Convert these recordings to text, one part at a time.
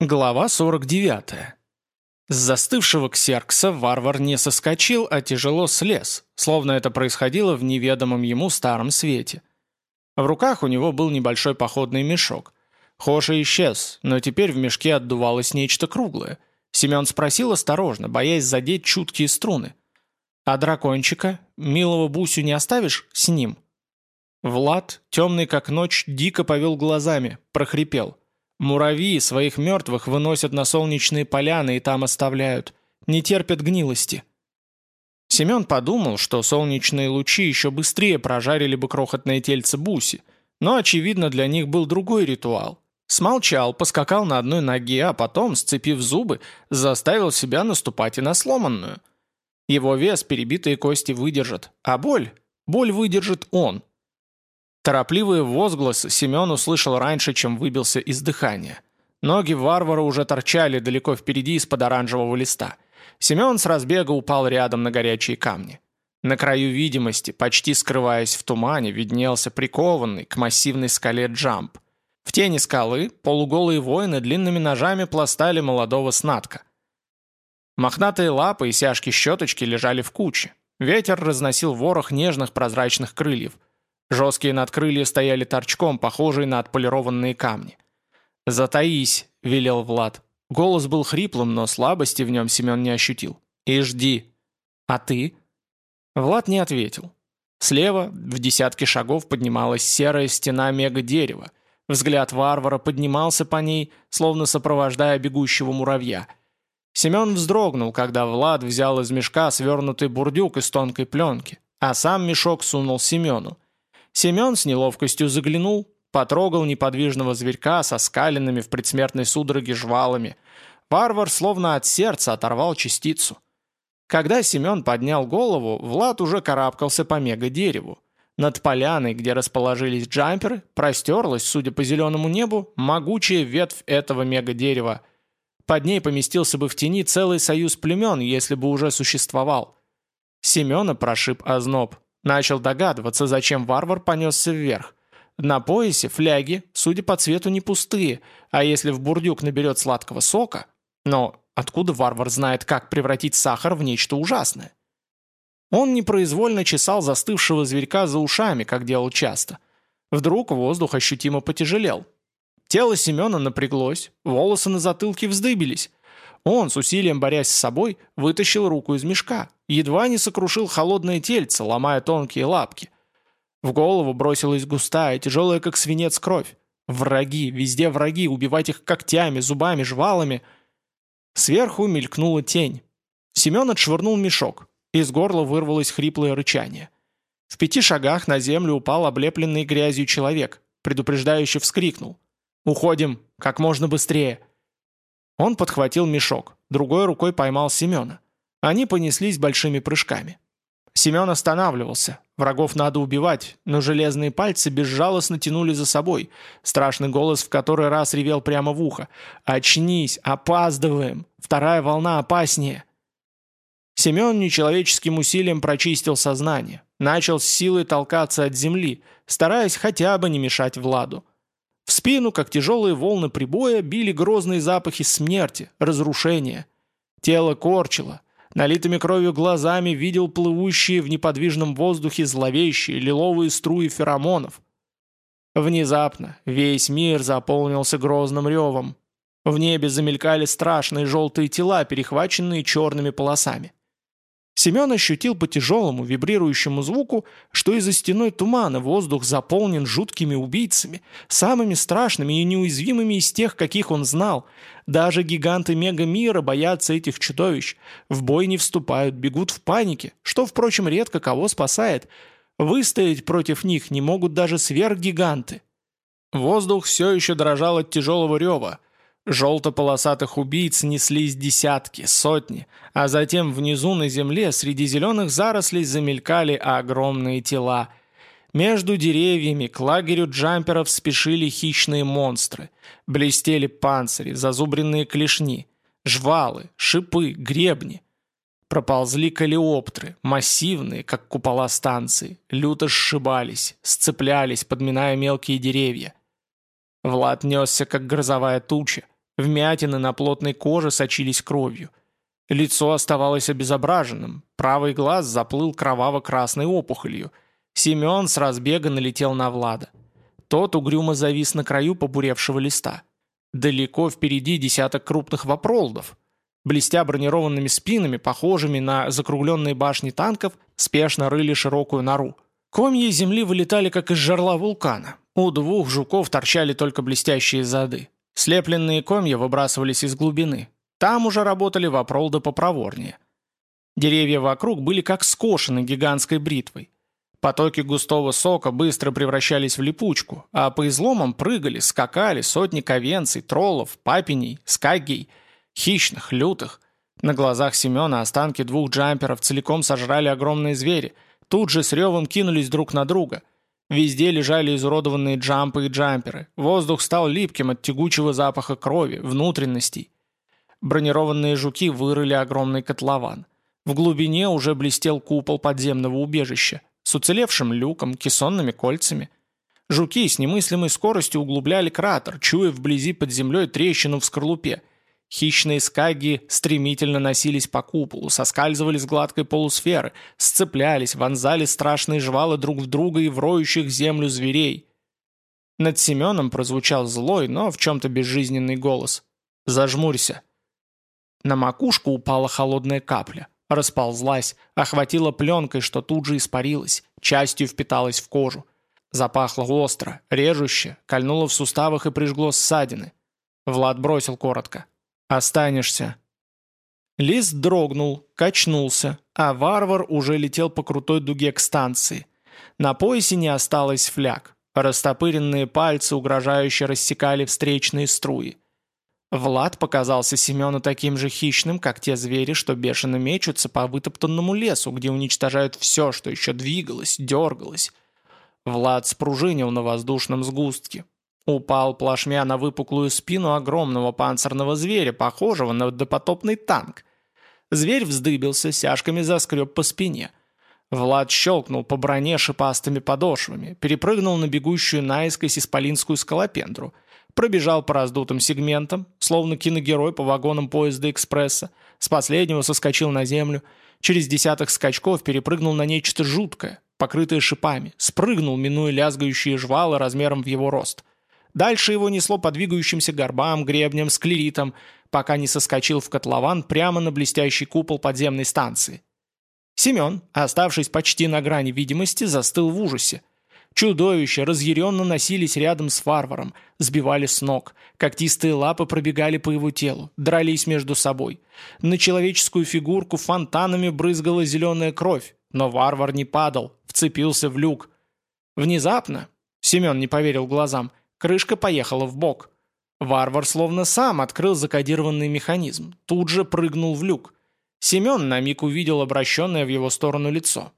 Глава 49. С застывшего ксеркса варвар не соскочил, а тяжело слез, словно это происходило в неведомом ему старом свете. В руках у него был небольшой походный мешок. Хоша исчез, но теперь в мешке отдувалось нечто круглое. Семен спросил осторожно, боясь задеть чуткие струны. «А дракончика? Милого Бусю не оставишь с ним?» Влад, темный как ночь, дико повел глазами, прохрипел – Муравьи своих мертвых выносят на солнечные поляны и там оставляют. Не терпят гнилости. Семен подумал, что солнечные лучи еще быстрее прожарили бы крохотное тельце Буси, но, очевидно, для них был другой ритуал. Смолчал, поскакал на одной ноге, а потом, сцепив зубы, заставил себя наступать и на сломанную. Его вес перебитые кости выдержат, а боль? Боль выдержит он. Торопливые возгласы Семен услышал раньше, чем выбился из дыхания. Ноги варвара уже торчали далеко впереди из-под оранжевого листа. Семен с разбега упал рядом на горячие камни. На краю видимости, почти скрываясь в тумане, виднелся прикованный к массивной скале джамп. В тени скалы полуголые воины длинными ножами пластали молодого снатка. Мохнатые лапы и сяжки-щеточки лежали в куче. Ветер разносил ворох нежных прозрачных крыльев – Жесткие надкрылья стояли торчком, похожие на отполированные камни. «Затаись», — велел Влад. Голос был хриплым, но слабости в нем Семен не ощутил. «И жди». «А ты?» Влад не ответил. Слева, в десятке шагов, поднималась серая стена мега-дерева. Взгляд варвара поднимался по ней, словно сопровождая бегущего муравья. Семен вздрогнул, когда Влад взял из мешка свернутый бурдюк из тонкой пленки, а сам мешок сунул Семену. Семен с неловкостью заглянул, потрогал неподвижного зверька со скаленными в предсмертной судороге жвалами. Варвар словно от сердца оторвал частицу. Когда Семен поднял голову, Влад уже карабкался по мега-дереву. Над поляной, где расположились джамперы, простерлась, судя по зеленому небу, могучая ветвь этого мега-дерева. Под ней поместился бы в тени целый союз племен, если бы уже существовал. Семена прошиб озноб. Начал догадываться, зачем варвар понесся вверх. На поясе фляги, судя по цвету, не пустые, а если в бурдюк наберет сладкого сока... Но откуда варвар знает, как превратить сахар в нечто ужасное? Он непроизвольно чесал застывшего зверька за ушами, как делал часто. Вдруг воздух ощутимо потяжелел. Тело Семена напряглось, волосы на затылке вздыбились. Он, с усилием борясь с собой, вытащил руку из мешка, едва не сокрушил холодное тельце, ломая тонкие лапки. В голову бросилась густая, тяжелая, как свинец, кровь. Враги, везде враги, убивать их когтями, зубами, жвалами. Сверху мелькнула тень. Семен отшвырнул мешок. Из горла вырвалось хриплое рычание. В пяти шагах на землю упал облепленный грязью человек. Предупреждающе вскрикнул. «Уходим! Как можно быстрее!» Он подхватил мешок, другой рукой поймал Семена. Они понеслись большими прыжками. Семен останавливался. Врагов надо убивать, но железные пальцы безжалостно тянули за собой. Страшный голос в который раз ревел прямо в ухо. «Очнись! Опаздываем! Вторая волна опаснее!» Семен нечеловеческим усилием прочистил сознание. Начал с силой толкаться от земли, стараясь хотя бы не мешать Владу. В спину, как тяжелые волны прибоя, били грозные запахи смерти, разрушения. Тело корчило. Налитыми кровью глазами видел плывущие в неподвижном воздухе зловещие лиловые струи феромонов. Внезапно весь мир заполнился грозным ревом. В небе замелькали страшные желтые тела, перехваченные черными полосами. Семен ощутил по тяжелому вибрирующему звуку, что из-за стеной тумана воздух заполнен жуткими убийцами, самыми страшными и неуязвимыми из тех, каких он знал. Даже гиганты мега-мира боятся этих чудовищ. В бой не вступают, бегут в панике, что, впрочем, редко кого спасает. Выстоять против них не могут даже сверхгиганты. Воздух все еще дрожал от тяжелого рева – Желто-полосатых убийц неслись десятки, сотни, а затем внизу на земле среди зеленых зарослей замелькали огромные тела. Между деревьями к лагерю джамперов спешили хищные монстры. Блестели панцири, зазубренные клешни, жвалы, шипы, гребни. Проползли калиоптры, массивные, как купола станции, люто сшибались, сцеплялись, подминая мелкие деревья. Влад несся, как грозовая туча, Вмятины на плотной коже сочились кровью. Лицо оставалось обезображенным, правый глаз заплыл кроваво-красной опухолью. Семен с разбега налетел на Влада. Тот угрюмо завис на краю побуревшего листа. Далеко впереди десяток крупных вопролдов. Блестя бронированными спинами, похожими на закругленные башни танков, спешно рыли широкую нору. Комья земли вылетали, как из жерла вулкана. У двух жуков торчали только блестящие зады. Слепленные комья выбрасывались из глубины. Там уже работали вопролды попроворнее. Деревья вокруг были как скошены гигантской бритвой. Потоки густого сока быстро превращались в липучку, а по изломам прыгали, скакали сотни ковенций, троллов, папиней, скагей, хищных, лютых. На глазах Семена останки двух джамперов целиком сожрали огромные звери, тут же с ревом кинулись друг на друга. Везде лежали изуродованные джампы и джамперы, воздух стал липким от тягучего запаха крови, внутренностей. Бронированные жуки вырыли огромный котлован. В глубине уже блестел купол подземного убежища с уцелевшим люком, кессонными кольцами. Жуки с немыслимой скоростью углубляли кратер, чуя вблизи под землей трещину в скорлупе. Хищные скаги стремительно носились по куполу, соскальзывали с гладкой полусферы, сцеплялись, вонзали страшные жвалы друг в друга и в роющих землю зверей. Над Семеном прозвучал злой, но в чем-то безжизненный голос. «Зажмурься!» На макушку упала холодная капля. Расползлась, охватила пленкой, что тут же испарилась, частью впиталась в кожу. Запахло остро, режуще, кольнуло в суставах и прижгло ссадины. Влад бросил коротко. «Останешься». Лист дрогнул, качнулся, а варвар уже летел по крутой дуге к станции. На поясе не осталось фляг. Растопыренные пальцы угрожающе рассекали встречные струи. Влад показался Семену таким же хищным, как те звери, что бешено мечутся по вытоптанному лесу, где уничтожают все, что еще двигалось, дергалось. Влад спружинил на воздушном сгустке. Упал плашмя на выпуклую спину огромного панцирного зверя, похожего на допотопный танк. Зверь вздыбился, сяжками заскреб по спине. Влад щелкнул по броне шипастыми подошвами, перепрыгнул на бегущую наискось исполинскую скалопендру — пробежал по раздутым сегментам, словно киногерой по вагонам поезда экспресса, с последнего соскочил на землю, через десяток скачков перепрыгнул на нечто жуткое, покрытое шипами, спрыгнул, минуя лязгающие жвалы размером в его рост. Дальше его несло по двигающимся горбам, гребням, склеритам, пока не соскочил в котлован прямо на блестящий купол подземной станции. Семен, оставшись почти на грани видимости, застыл в ужасе. Чудовища разъяренно носились рядом с варваром, сбивали с ног. Когтистые лапы пробегали по его телу, дрались между собой. На человеческую фигурку фонтанами брызгала зеленая кровь, но варвар не падал, вцепился в люк. Внезапно, Семен не поверил глазам, крышка поехала в бок. Варвар словно сам открыл закодированный механизм, тут же прыгнул в люк. Семен на миг увидел обращенное в его сторону лицо.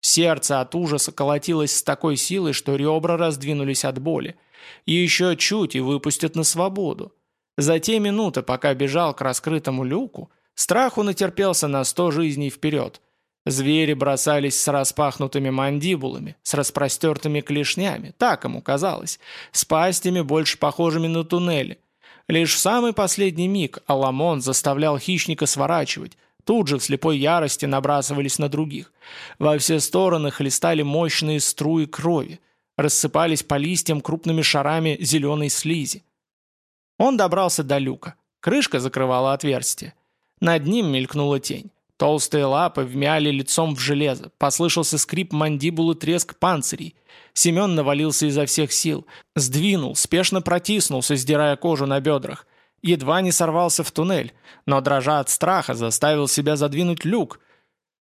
Сердце от ужаса колотилось с такой силой, что ребра раздвинулись от боли. И еще чуть и выпустят на свободу. За те минуты, пока бежал к раскрытому люку, страху натерпелся на сто жизней вперед. Звери бросались с распахнутыми мандибулами, с распростертыми клешнями, так ему казалось, с пастями, больше похожими на туннели. Лишь в самый последний миг Аламон заставлял хищника сворачивать, Тут же в слепой ярости набрасывались на других. Во все стороны хлестали мощные струи крови, рассыпались по листьям крупными шарами зеленой слизи. Он добрался до люка. Крышка закрывала отверстие. Над ним мелькнула тень. Толстые лапы вмяли лицом в железо. Послышался скрип мандибул и треск панцирей. Семен навалился изо всех сил. Сдвинул, спешно протиснулся, сдирая кожу на бедрах едва не сорвался в туннель, но, дрожа от страха, заставил себя задвинуть люк.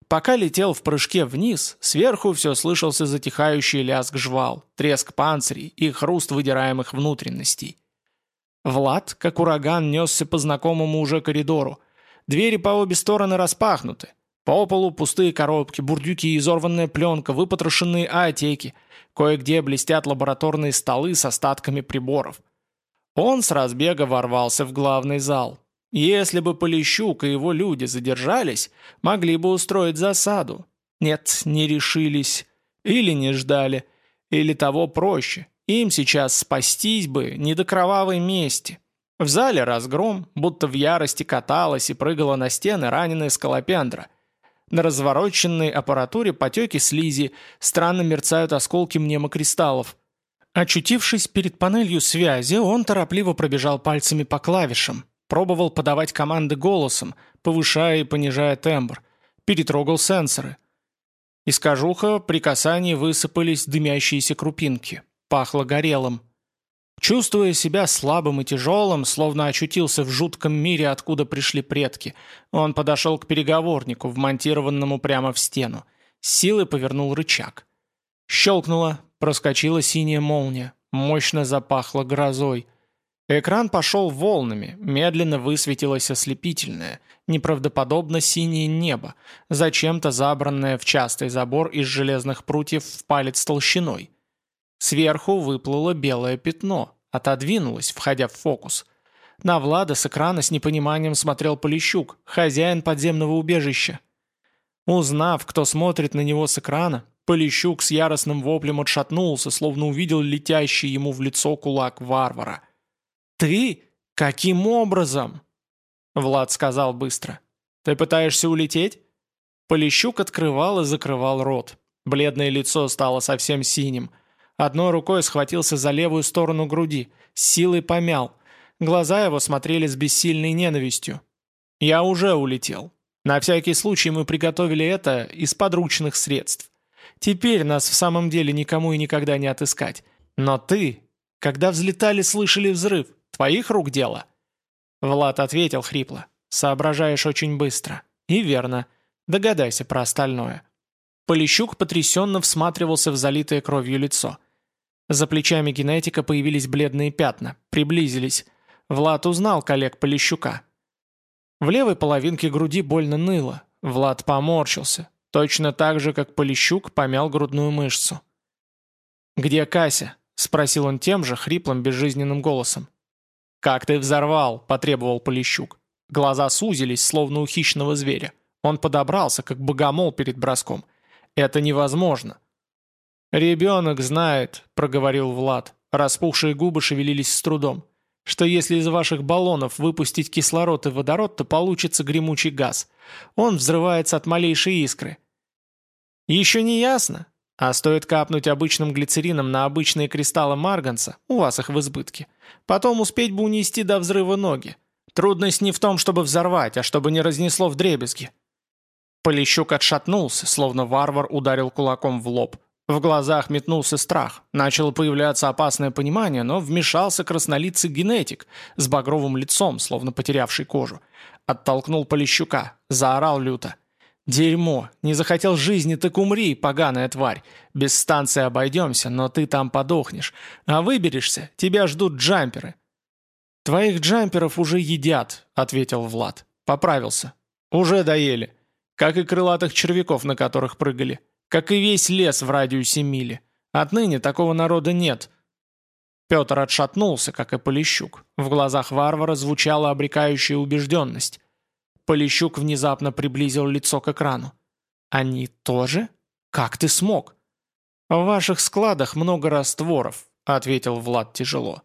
Пока летел в прыжке вниз, сверху все слышался затихающий лязг жвал, треск панцирей и хруст выдираемых внутренностей. Влад, как ураган, несся по знакомому уже коридору. Двери по обе стороны распахнуты. По полу пустые коробки, бурдюки, изорванная пленка, выпотрошенные аотеки. Кое-где блестят лабораторные столы с остатками приборов. Он с разбега ворвался в главный зал. Если бы Полищук и его люди задержались, могли бы устроить засаду. Нет, не решились. Или не ждали. Или того проще. Им сейчас спастись бы не до кровавой мести. В зале разгром, будто в ярости каталась и прыгала на стены раненая скалопендра. На развороченной аппаратуре потеки слизи, странно мерцают осколки мнемокристаллов. Очутившись перед панелью связи, он торопливо пробежал пальцами по клавишам, пробовал подавать команды голосом, повышая и понижая тембр, перетрогал сенсоры. Из кожуха при касании высыпались дымящиеся крупинки. Пахло горелым. Чувствуя себя слабым и тяжелым, словно очутился в жутком мире, откуда пришли предки, он подошел к переговорнику, вмонтированному прямо в стену. С силой повернул рычаг. Щелкнуло, проскочила синяя молния, мощно запахло грозой. Экран пошел волнами, медленно высветилось ослепительное, неправдоподобно синее небо, зачем-то забранное в частый забор из железных прутьев в палец толщиной. Сверху выплыло белое пятно, отодвинулось, входя в фокус. На Влада с экрана с непониманием смотрел Полищук, хозяин подземного убежища. Узнав, кто смотрит на него с экрана, Полищук с яростным воплем отшатнулся, словно увидел летящий ему в лицо кулак варвара. «Ты? Каким образом?» Влад сказал быстро. «Ты пытаешься улететь?» Полищук открывал и закрывал рот. Бледное лицо стало совсем синим. Одной рукой схватился за левую сторону груди, с силой помял. Глаза его смотрели с бессильной ненавистью. «Я уже улетел. На всякий случай мы приготовили это из подручных средств. Теперь нас в самом деле никому и никогда не отыскать. Но ты, когда взлетали, слышали взрыв. Твоих рук дело?» Влад ответил хрипло. «Соображаешь очень быстро. И верно. Догадайся про остальное». Полищук потрясенно всматривался в залитое кровью лицо. За плечами генетика появились бледные пятна, приблизились. Влад узнал коллег Полищука. В левой половинке груди больно ныло. Влад поморщился, точно так же, как Полищук помял грудную мышцу. «Где Кася?» — спросил он тем же, хриплым, безжизненным голосом. «Как ты взорвал?» — потребовал Полищук. Глаза сузились, словно у хищного зверя. Он подобрался, как богомол перед броском. «Это невозможно. «Ребенок знает», — проговорил Влад. Распухшие губы шевелились с трудом. «Что если из ваших баллонов выпустить кислород и водород, то получится гремучий газ. Он взрывается от малейшей искры». «Еще не ясно? А стоит капнуть обычным глицерином на обычные кристаллы марганца, у вас их в избытке. Потом успеть бы унести до взрыва ноги. Трудность не в том, чтобы взорвать, а чтобы не разнесло в дребезги». Полищук отшатнулся, словно варвар ударил кулаком в лоб. В глазах метнулся страх, начало появляться опасное понимание, но вмешался краснолицый генетик с багровым лицом, словно потерявший кожу. Оттолкнул Полищука, заорал люто. «Дерьмо! Не захотел жизни, так умри, поганая тварь! Без станции обойдемся, но ты там подохнешь. А выберешься, тебя ждут джамперы!» «Твоих джамперов уже едят», — ответил Влад. Поправился. «Уже доели. Как и крылатых червяков, на которых прыгали. Как и весь лес в радиусе мили. Отныне такого народа нет. Петр отшатнулся, как и Полищук. В глазах варвара звучала обрекающая убежденность. Полищук внезапно приблизил лицо к экрану. «Они тоже? Как ты смог?» «В ваших складах много растворов», — ответил Влад тяжело.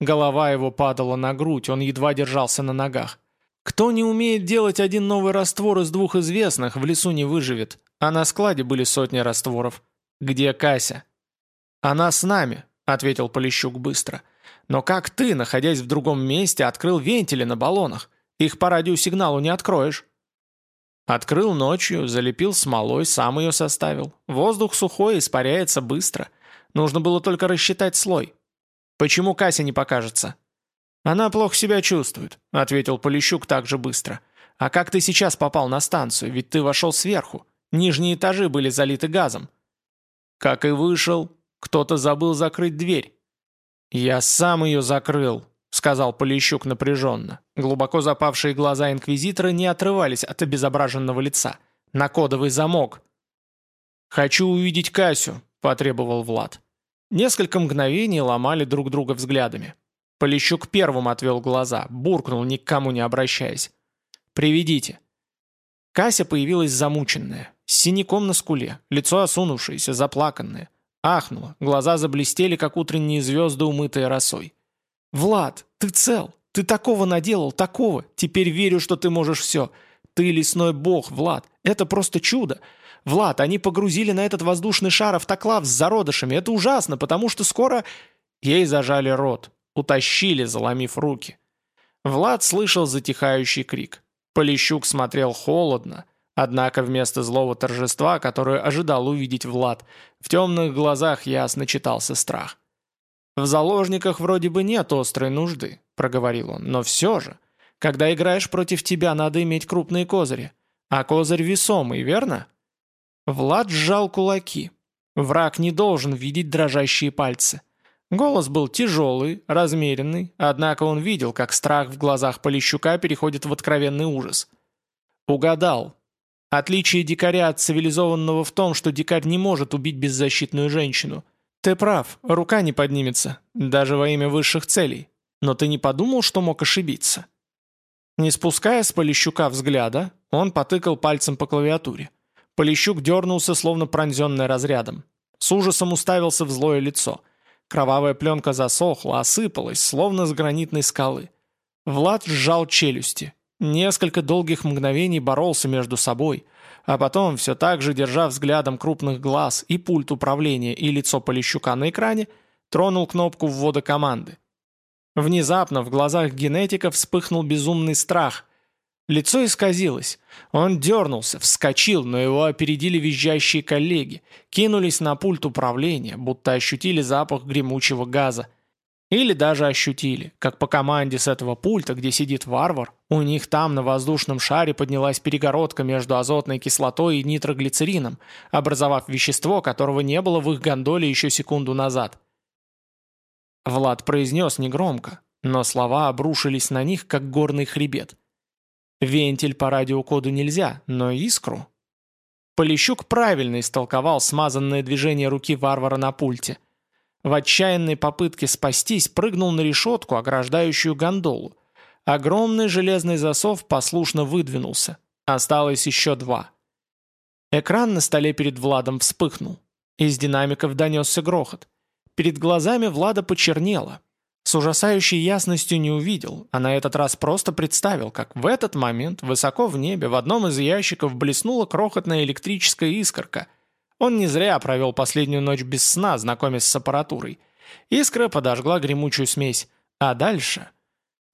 Голова его падала на грудь, он едва держался на ногах. «Кто не умеет делать один новый раствор из двух известных, в лесу не выживет. А на складе были сотни растворов. Где Кася? Она с нами, ответил Полищук быстро. Но как ты, находясь в другом месте, открыл вентили на баллонах? Их по радиосигналу не откроешь. Открыл ночью, залепил смолой, сам ее составил. Воздух сухой, испаряется быстро. Нужно было только рассчитать слой. Почему Кася не покажется? Она плохо себя чувствует, ответил Полищук так же быстро. А как ты сейчас попал на станцию? Ведь ты вошел сверху. Нижние этажи были залиты газом. Как и вышел, кто-то забыл закрыть дверь. «Я сам ее закрыл», — сказал Полищук напряженно. Глубоко запавшие глаза инквизитора не отрывались от обезображенного лица. «На кодовый замок». «Хочу увидеть Касю», — потребовал Влад. Несколько мгновений ломали друг друга взглядами. Полищук первым отвел глаза, буркнул, никому не обращаясь. «Приведите». Кася появилась замученная, с синяком на скуле, лицо осунувшееся, заплаканное. Ахнула, глаза заблестели, как утренние звезды, умытые росой. «Влад, ты цел! Ты такого наделал, такого! Теперь верю, что ты можешь все. Ты лесной бог, Влад. Это просто чудо. Влад, они погрузили на этот воздушный шар автоклав с зародышами. Это ужасно, потому что скоро...» Ей зажали рот. Утащили, заломив руки. Влад слышал затихающий крик. Полищук смотрел холодно, однако вместо злого торжества, которое ожидал увидеть Влад, в темных глазах ясно читался страх. «В заложниках вроде бы нет острой нужды», — проговорил он, — «но все же, когда играешь против тебя, надо иметь крупные козыри. А козырь весомый, верно?» Влад сжал кулаки. Враг не должен видеть дрожащие пальцы. Голос был тяжелый, размеренный, однако он видел, как страх в глазах Полищука переходит в откровенный ужас. Угадал. Отличие дикаря от цивилизованного в том, что дикарь не может убить беззащитную женщину. Ты прав, рука не поднимется, даже во имя высших целей. Но ты не подумал, что мог ошибиться? Не спуская с Полищука взгляда, он потыкал пальцем по клавиатуре. Полищук дернулся, словно пронзенный разрядом. С ужасом уставился в злое лицо. Кровавая пленка засохла, осыпалась, словно с гранитной скалы. Влад сжал челюсти. Несколько долгих мгновений боролся между собой, а потом, все так же держа взглядом крупных глаз и пульт управления и лицо Полищука на экране, тронул кнопку ввода команды. Внезапно в глазах генетика вспыхнул безумный страх, Лицо исказилось. Он дернулся, вскочил, но его опередили визжащие коллеги, кинулись на пульт управления, будто ощутили запах гремучего газа. Или даже ощутили, как по команде с этого пульта, где сидит варвар, у них там на воздушном шаре поднялась перегородка между азотной кислотой и нитроглицерином, образовав вещество, которого не было в их гондоле еще секунду назад. Влад произнес негромко, но слова обрушились на них, как горный хребет. Вентиль по радиокоду нельзя, но искру... Полищук правильно истолковал смазанное движение руки варвара на пульте. В отчаянной попытке спастись прыгнул на решетку, ограждающую гондолу. Огромный железный засов послушно выдвинулся. Осталось еще два. Экран на столе перед Владом вспыхнул. Из динамиков донесся грохот. Перед глазами Влада почернело. С ужасающей ясностью не увидел, а на этот раз просто представил, как в этот момент высоко в небе в одном из ящиков блеснула крохотная электрическая искорка. Он не зря провел последнюю ночь без сна, знакомясь с аппаратурой. Искра подожгла гремучую смесь. А дальше?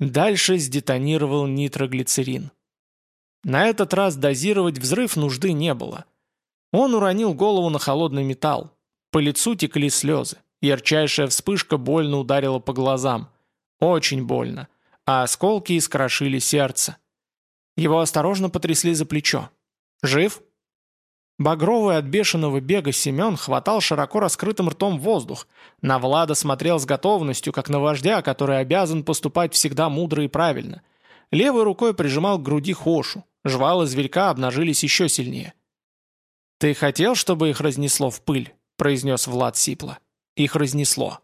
Дальше сдетонировал нитроглицерин. На этот раз дозировать взрыв нужды не было. Он уронил голову на холодный металл. По лицу текли слезы. Ярчайшая вспышка больно ударила по глазам. Очень больно. А осколки искрошили сердце. Его осторожно потрясли за плечо. «Жив?» Багровый от бешеного бега Семен хватал широко раскрытым ртом воздух. На Влада смотрел с готовностью, как на вождя, который обязан поступать всегда мудро и правильно. Левой рукой прижимал к груди Хошу. Жвалы зверька обнажились еще сильнее. «Ты хотел, чтобы их разнесло в пыль?» – произнес Влад сипло. Их разнесло.